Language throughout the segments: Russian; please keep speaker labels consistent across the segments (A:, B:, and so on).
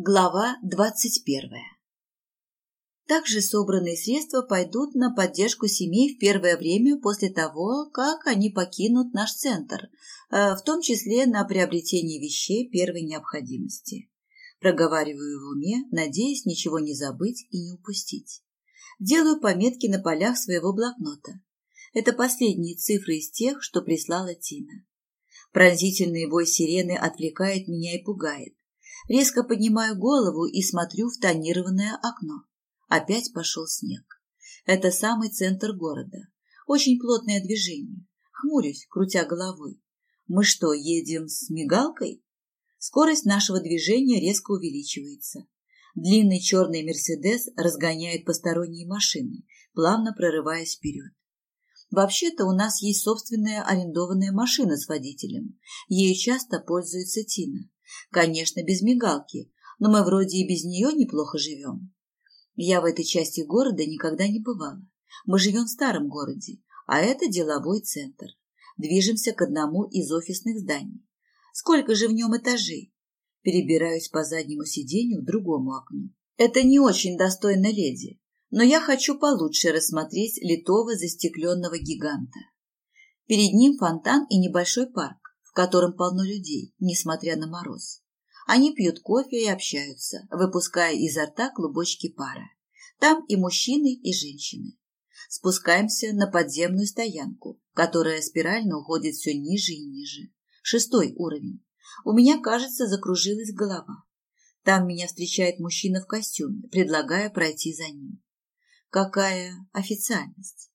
A: Глава двадцать первая. Также собранные средства пойдут на поддержку семей в первое время после того, как они покинут наш центр, э, в том числе на приобретение вещей первой необходимости. Проговариваю в уме, надеясь ничего не забыть и не упустить. Делаю пометки на полях своего блокнота. Это последние цифры из тех, что прислала Тина. Пронзительный вой сирены отвлекает меня и пугает. Резко поднимаю голову и смотрю в тонированное окно. Опять пошел снег. Это самый центр города. Очень плотное движение. Хмурюсь, крутя головой. Мы что, едем с мигалкой? Скорость нашего движения резко увеличивается. Длинный черный «Мерседес» разгоняет посторонние машины, плавно прорываясь вперед. Вообще-то у нас есть собственная арендованная машина с водителем. Ею часто пользуется Тина. Конечно, без мигалки, но мы вроде и без нее неплохо живем. Я в этой части города никогда не бывала. Мы живем в старом городе, а это деловой центр. Движемся к одному из офисных зданий. Сколько же в нем этажей? Перебираюсь по заднему сиденью к другому окну. Это не очень достойно леди, но я хочу получше рассмотреть литого застекленного гиганта. Перед ним фонтан и небольшой парк котором полно людей, несмотря на мороз. Они пьют кофе и общаются, выпуская изо рта клубочки пара. Там и мужчины, и женщины. Спускаемся на подземную стоянку, которая спирально уходит все ниже и ниже. Шестой уровень. У меня, кажется, закружилась голова. Там меня встречает мужчина в костюме, предлагая пройти за ним. Какая официальность.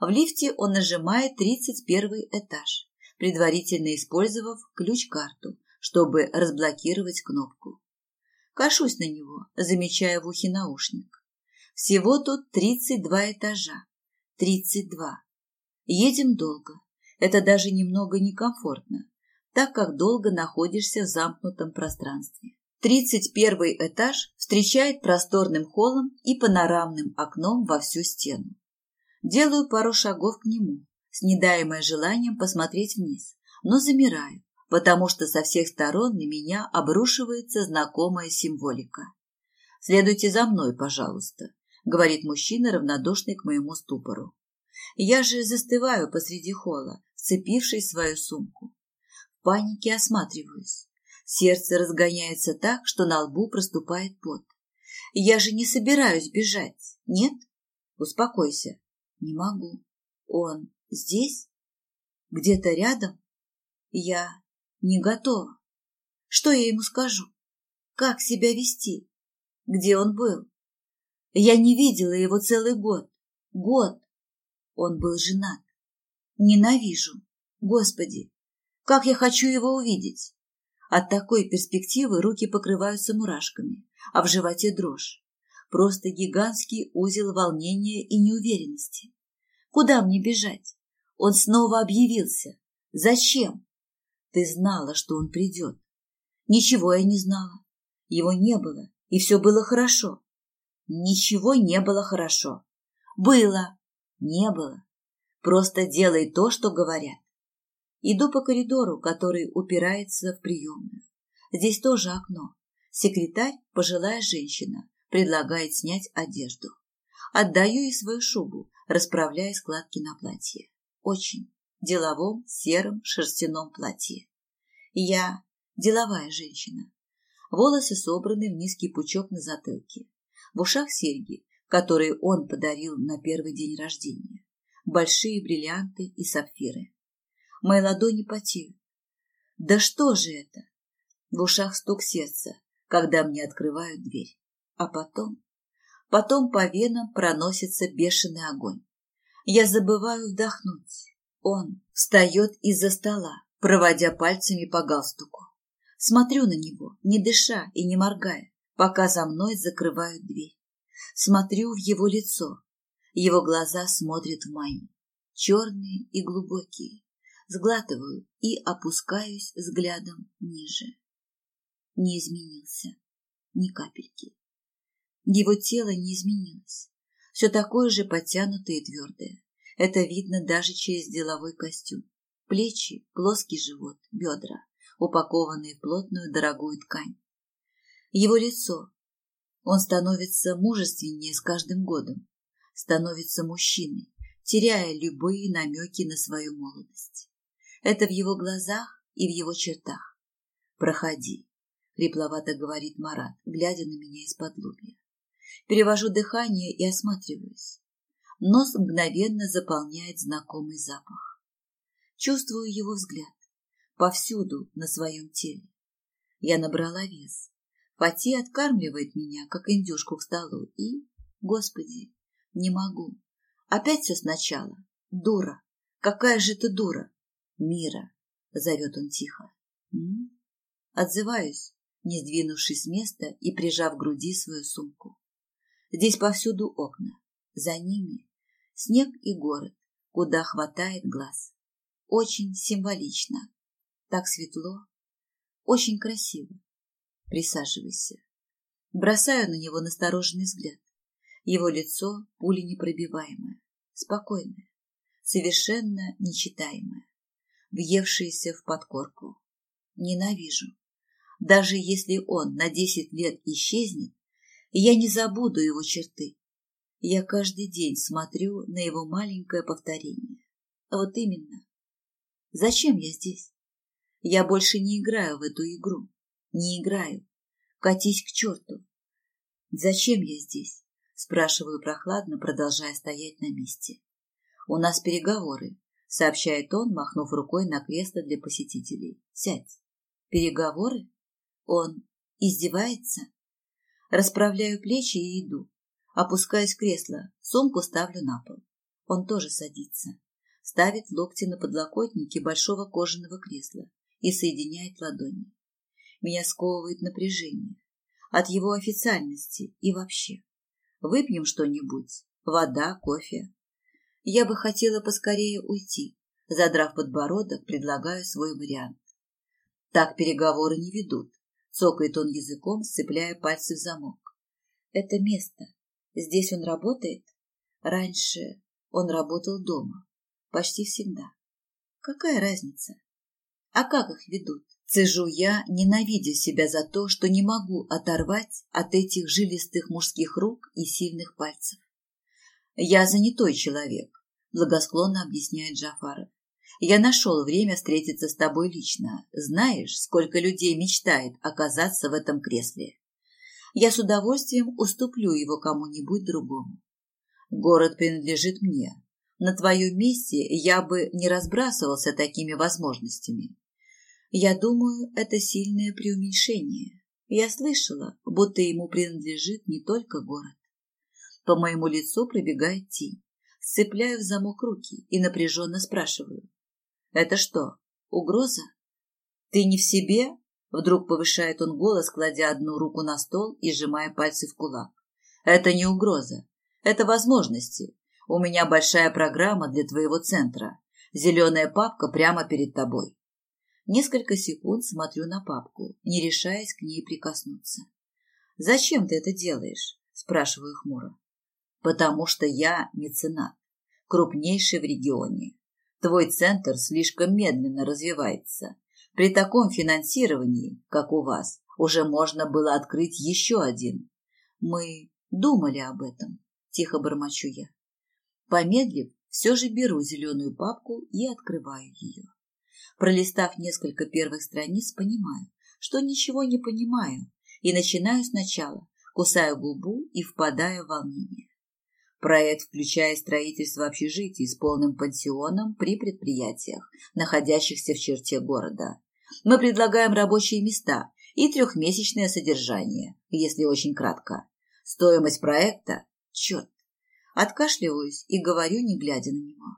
A: В лифте он нажимает 31 этаж предварительно использовав ключ-карту, чтобы разблокировать кнопку. Кашусь на него, замечая в ухе наушник. Всего тут 32 этажа. 32. Едем долго. Это даже немного некомфортно, так как долго находишься в замкнутом пространстве. 31 этаж встречает просторным холлом и панорамным окном во всю стену. Делаю пару шагов к нему, снедаемое желанием посмотреть вниз, но замираю, потому что со всех сторон на меня обрушивается знакомая символика. «Следуйте за мной, пожалуйста», — говорит мужчина, равнодушный к моему ступору. Я же застываю посреди холла, вцепившись в свою сумку. В панике осматриваюсь. Сердце разгоняется так, что на лбу проступает пот. Я же не собираюсь бежать, нет? Успокойся. Не могу. Он Здесь? Где-то рядом? Я не готова. Что я ему скажу? Как себя вести? Где он был? Я не видела его целый год. Год. Он был женат. Ненавижу. Господи, как я хочу его увидеть. От такой перспективы руки покрываются мурашками, а в животе дрожь. Просто гигантский узел волнения и неуверенности. Куда мне бежать? Он снова объявился. Зачем? Ты знала, что он придет. Ничего я не знала. Его не было, и все было хорошо. Ничего не было хорошо. Было. Не было. Просто делай то, что говорят. Иду по коридору, который упирается в приемную. Здесь тоже окно. Секретарь, пожилая женщина, предлагает снять одежду. Отдаю ей свою шубу, расправляя складки на платье очень деловом сером шерстяном платье. Я деловая женщина. Волосы собраны в низкий пучок на затылке. В ушах серьги, которые он подарил на первый день рождения. Большие бриллианты и сапфиры. Мои ладони потеют. Да что же это? В ушах стук сердца, когда мне открывают дверь. А потом... Потом по венам проносится бешеный огонь. Я забываю вдохнуть. Он встает из-за стола, проводя пальцами по галстуку. Смотрю на него, не дыша и не моргая, пока за мной закрывают дверь. Смотрю в его лицо. Его глаза смотрят в мои, черные и глубокие. Сглатываю и опускаюсь взглядом ниже. Не изменился ни капельки. Его тело не изменилось все такое же подтянутое и твердое. Это видно даже через деловой костюм. Плечи, плоский живот, бедра, упакованные в плотную дорогую ткань. Его лицо. Он становится мужественнее с каждым годом, становится мужчиной, теряя любые намеки на свою молодость. Это в его глазах и в его чертах. «Проходи», — хрипловато говорит Марат, глядя на меня из-под лобья. Перевожу дыхание и осматриваюсь. Нос мгновенно заполняет знакомый запах. Чувствую его взгляд. Повсюду на своем теле. Я набрала вес. Фати откармливает меня, как индюшку к столу, и... Господи, не могу. Опять все сначала. Дура. Какая же ты дура. Мира, зовет он тихо. М? Отзываюсь, не сдвинувшись с места и прижав к груди свою сумку. Здесь повсюду окна. За ними снег и город, куда хватает глаз. Очень символично. Так светло. Очень красиво. Присаживайся. Бросаю на него настороженный взгляд. Его лицо пуленепробиваемое, спокойное, совершенно нечитаемое, въевшееся в подкорку. Ненавижу. Даже если он на десять лет исчезнет, я не забуду его черты. Я каждый день смотрю на его маленькое повторение. А вот именно. Зачем я здесь? Я больше не играю в эту игру. Не играю. Катись к черту. Зачем я здесь? Спрашиваю прохладно, продолжая стоять на месте. У нас переговоры, сообщает он, махнув рукой на кресло для посетителей. Сядь. Переговоры? Он издевается? Расправляю плечи и иду. Опускаюсь в кресло, сумку ставлю на пол. Он тоже садится. Ставит локти на подлокотники большого кожаного кресла и соединяет ладони. Меня сковывает напряжение. От его официальности и вообще. Выпьем что-нибудь. Вода, кофе. Я бы хотела поскорее уйти. Задрав подбородок, предлагаю свой вариант. Так переговоры не ведут. Цокает он языком, сцепляя пальцы в замок. Это место. Здесь он работает? Раньше он работал дома. Почти всегда. Какая разница? А как их ведут? Цежу я, ненавидя себя за то, что не могу оторвать от этих жилистых мужских рук и сильных пальцев. Я занятой человек, благосклонно объясняет Джафаров. Я нашел время встретиться с тобой лично. Знаешь, сколько людей мечтает оказаться в этом кресле. Я с удовольствием уступлю его кому-нибудь другому. Город принадлежит мне. На твоем месте я бы не разбрасывался такими возможностями. Я думаю, это сильное преуменьшение. Я слышала, будто ему принадлежит не только город. По моему лицу пробегает тень. Сцепляю в замок руки и напряженно спрашиваю. «Это что, угроза?» «Ты не в себе?» Вдруг повышает он голос, кладя одну руку на стол и сжимая пальцы в кулак. «Это не угроза. Это возможности. У меня большая программа для твоего центра. Зеленая папка прямо перед тобой. Несколько секунд смотрю на папку, не решаясь к ней прикоснуться. «Зачем ты это делаешь?» – спрашиваю хмуро. «Потому что я меценат, крупнейший в регионе. Твой центр слишком медленно развивается. При таком финансировании, как у вас, уже можно было открыть еще один. Мы думали об этом», – тихо бормочу я. Помедлив, все же беру зеленую папку и открываю ее. Пролистав несколько первых страниц, понимаю, что ничего не понимаю, и начинаю сначала, кусаю губу и впадаю в волнение. Проект включает строительство общежитий с полным пансионом при предприятиях, находящихся в черте города. Мы предлагаем рабочие места и трехмесячное содержание, если очень кратко. Стоимость проекта – черт. Откашливаюсь и говорю, не глядя на него.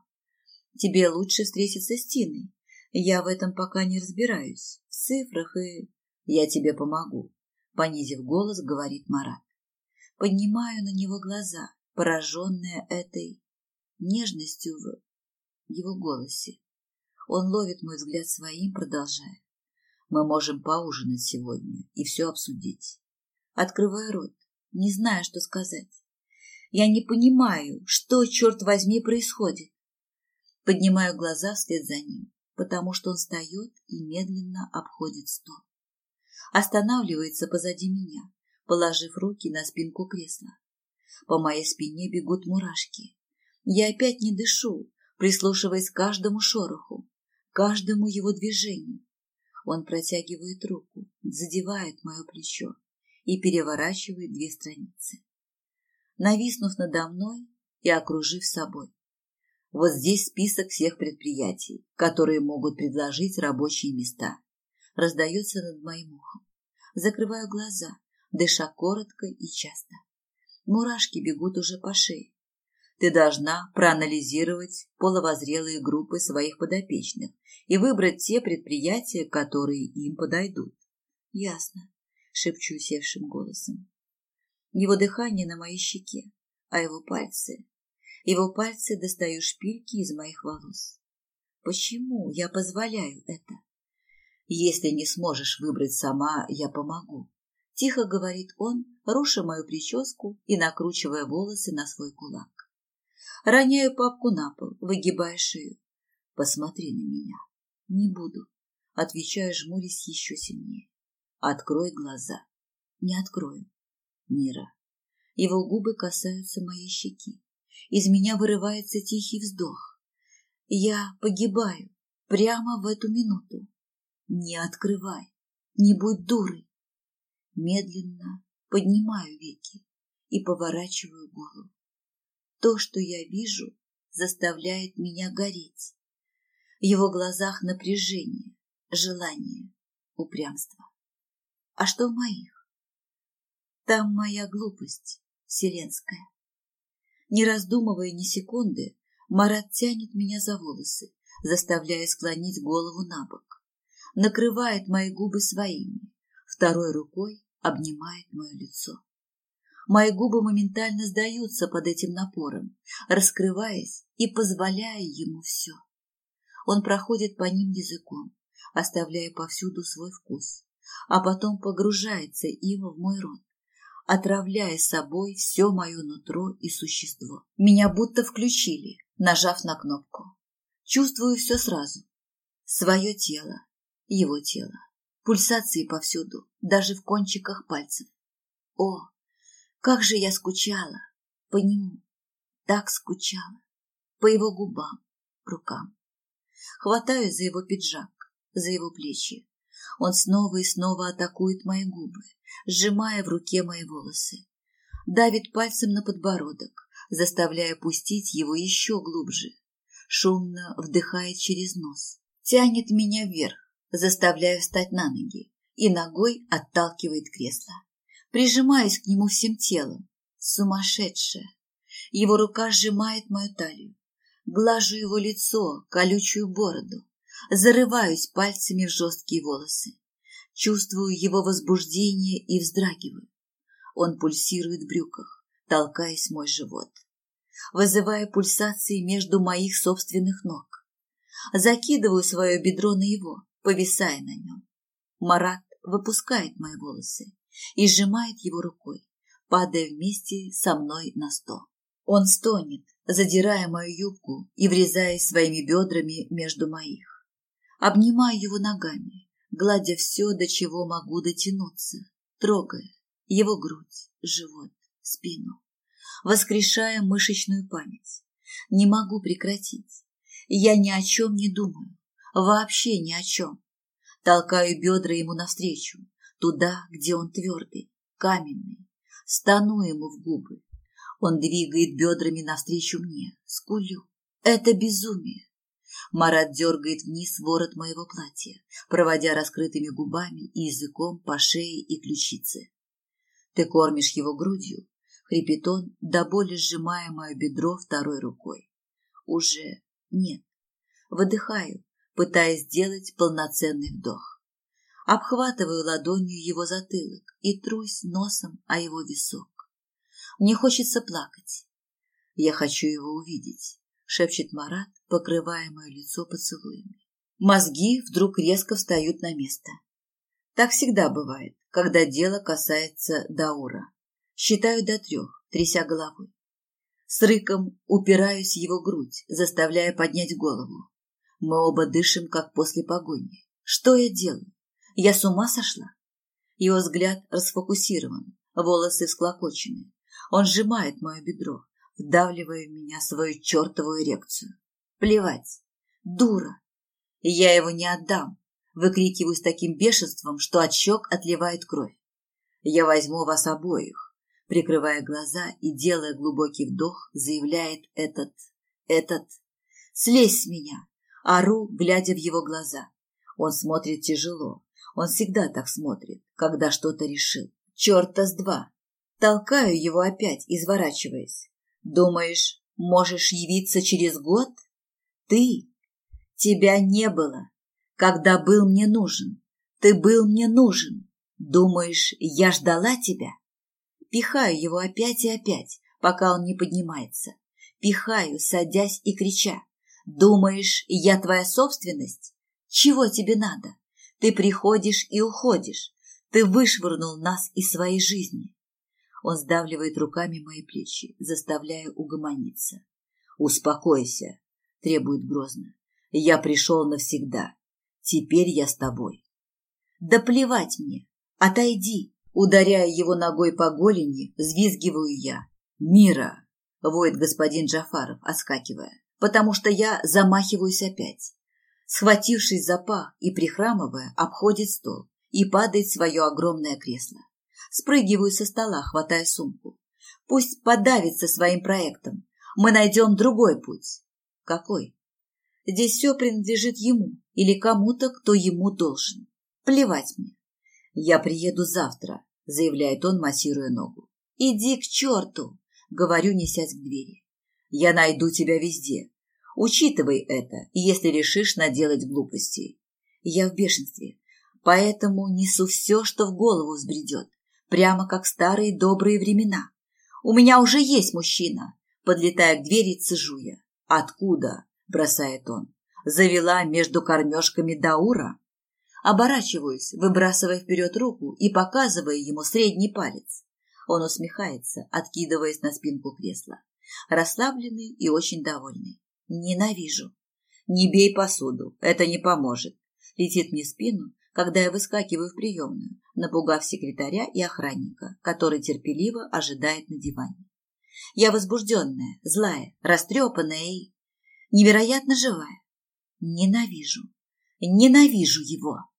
A: Тебе лучше встретиться с Тиной. Я в этом пока не разбираюсь, в цифрах и... Я тебе помогу, понизив голос, говорит Марат. Поднимаю на него глаза, пораженная этой нежностью в его голосе. Он ловит мой взгляд своим, продолжая. Мы можем поужинать сегодня и все обсудить. Открываю рот, не знаю, что сказать. Я не понимаю, что, черт возьми, происходит. Поднимаю глаза вслед за ним потому что он встает и медленно обходит стол. Останавливается позади меня, положив руки на спинку кресла. По моей спине бегут мурашки. Я опять не дышу, прислушиваясь к каждому шороху, каждому его движению. Он протягивает руку, задевает мое плечо и переворачивает две страницы. Нависнув надо мной и окружив собой. Вот здесь список всех предприятий, которые могут предложить рабочие места. Раздается над моим ухом. Закрываю глаза, дыша коротко и часто. Мурашки бегут уже по шее. Ты должна проанализировать половозрелые группы своих подопечных и выбрать те предприятия, которые им подойдут. Ясно, шепчу севшим голосом. Его дыхание на моей щеке, а его пальцы его пальцы достают шпильки из моих волос. Почему я позволяю это? Если не сможешь выбрать сама, я помогу. Тихо говорит он, руша мою прическу и накручивая волосы на свой кулак. Роняю папку на пол, выгибая шею. Посмотри на меня. Не буду. Отвечаю, жмурясь еще сильнее. Открой глаза. Не открою. Мира. Его губы касаются моей щеки. Из меня вырывается тихий вздох. Я погибаю прямо в эту минуту. Не открывай, не будь дурой. Медленно поднимаю веки и поворачиваю голову. То, что я вижу, заставляет меня гореть. В его глазах напряжение, желание, упрямство. А что в моих? Там моя глупость вселенская. Не раздумывая ни секунды, Марат тянет меня за волосы, заставляя склонить голову на бок. Накрывает мои губы своими, второй рукой обнимает мое лицо. Мои губы моментально сдаются под этим напором, раскрываясь и позволяя ему все. Он проходит по ним языком, оставляя повсюду свой вкус, а потом погружается им в мой рот, отравляя собой все мое нутро и существо. Меня будто включили, нажав на кнопку. Чувствую все сразу. Свое тело, его тело, пульсации повсюду, даже в кончиках пальцев. О, как же я скучала по нему, так скучала, по его губам, рукам. Хватаю за его пиджак, за его плечи. Он снова и снова атакует мои губы, сжимая в руке мои волосы. Давит пальцем на подбородок, заставляя пустить его еще глубже. Шумно вдыхает через нос. Тянет меня вверх, заставляя встать на ноги, и ногой отталкивает кресло. Прижимаюсь к нему всем телом. Сумасшедшая. Его рука сжимает мою талию. Глажу его лицо, колючую бороду. Зарываюсь пальцами в жесткие волосы. Чувствую его возбуждение и вздрагиваю. Он пульсирует в брюках, толкаясь в мой живот, вызывая пульсации между моих собственных ног. Закидываю свое бедро на его, повисая на нем. Марат выпускает мои волосы и сжимает его рукой, падая вместе со мной на стол. Он стонет, задирая мою юбку и врезаясь своими бедрами между моих. Обнимаю его ногами, гладя все, до чего могу дотянуться, трогая его грудь, живот, спину, воскрешая мышечную память. Не могу прекратить. Я ни о чем не думаю, вообще ни о чем. Толкаю бедра ему навстречу, туда, где он твердый, каменный. Стану ему в губы. Он двигает бедрами навстречу мне, скулю. Это безумие. Марат дергает вниз ворот моего платья, проводя раскрытыми губами и языком по шее и ключице. Ты кормишь его грудью, хрипит он, до боли сжимая мое бедро второй рукой. Уже нет. Выдыхаю, пытаясь сделать полноценный вдох. Обхватываю ладонью его затылок и трусь носом о его висок. Мне хочется плакать. Я хочу его увидеть, шепчет Марат, покрывая мое лицо поцелуями. Мозги вдруг резко встают на место. Так всегда бывает, когда дело касается Даура. Считаю до трех, тряся головой. С рыком упираюсь в его грудь, заставляя поднять голову. Мы оба дышим, как после погони. Что я делаю? Я с ума сошла? Его взгляд расфокусирован, волосы всклокочены. Он сжимает мое бедро, вдавливая в меня свою чертову эрекцию. Плевать. Дура. Я его не отдам. Выкрикиваю с таким бешенством, что от щек отливает кровь. Я возьму вас обоих. Прикрывая глаза и делая глубокий вдох, заявляет этот, этот. Слезь с меня. Ору, глядя в его глаза. Он смотрит тяжело. Он всегда так смотрит, когда что-то решил. Черта с два. Толкаю его опять, изворачиваясь. Думаешь, можешь явиться через год? Ты? Тебя не было, когда был мне нужен. Ты был мне нужен. Думаешь, я ждала тебя? Пихаю его опять и опять, пока он не поднимается. Пихаю, садясь и крича. Думаешь, я твоя собственность? Чего тебе надо? Ты приходишь и уходишь. Ты вышвырнул нас из своей жизни. Он сдавливает руками мои плечи, заставляя угомониться. «Успокойся», — требует грозно. «Я пришел навсегда. Теперь я с тобой». «Да плевать мне! Отойди!» Ударяя его ногой по голени, взвизгиваю я. «Мира!» — воет господин Джафаров, отскакивая, потому что я замахиваюсь опять. Схватившись за пах и прихрамывая, обходит стол и падает в свое огромное кресло. Спрыгиваю со стола, хватая сумку. Пусть подавится своим проектом. Мы найдем другой путь. Какой? Здесь все принадлежит ему или кому-то, кто ему должен. Плевать мне. Я приеду завтра, заявляет он, массируя ногу. Иди к черту, говорю, несясь к двери. Я найду тебя везде. Учитывай это, если решишь наделать глупостей. Я в бешенстве, поэтому несу все, что в голову взбредет прямо как старые добрые времена. У меня уже есть мужчина, подлетая к двери, цежу я. Откуда? бросает он. Завела между кормежками Даура. Оборачиваюсь, выбрасывая вперед руку и показывая ему средний палец. Он усмехается, откидываясь на спинку кресла. Расслабленный и очень довольный. Ненавижу. Не бей посуду, это не поможет. Летит мне в спину, когда я выскакиваю в приемную, напугав секретаря и охранника, который терпеливо ожидает на диване. Я возбужденная, злая, растрепанная и невероятно живая. Ненавижу, ненавижу его.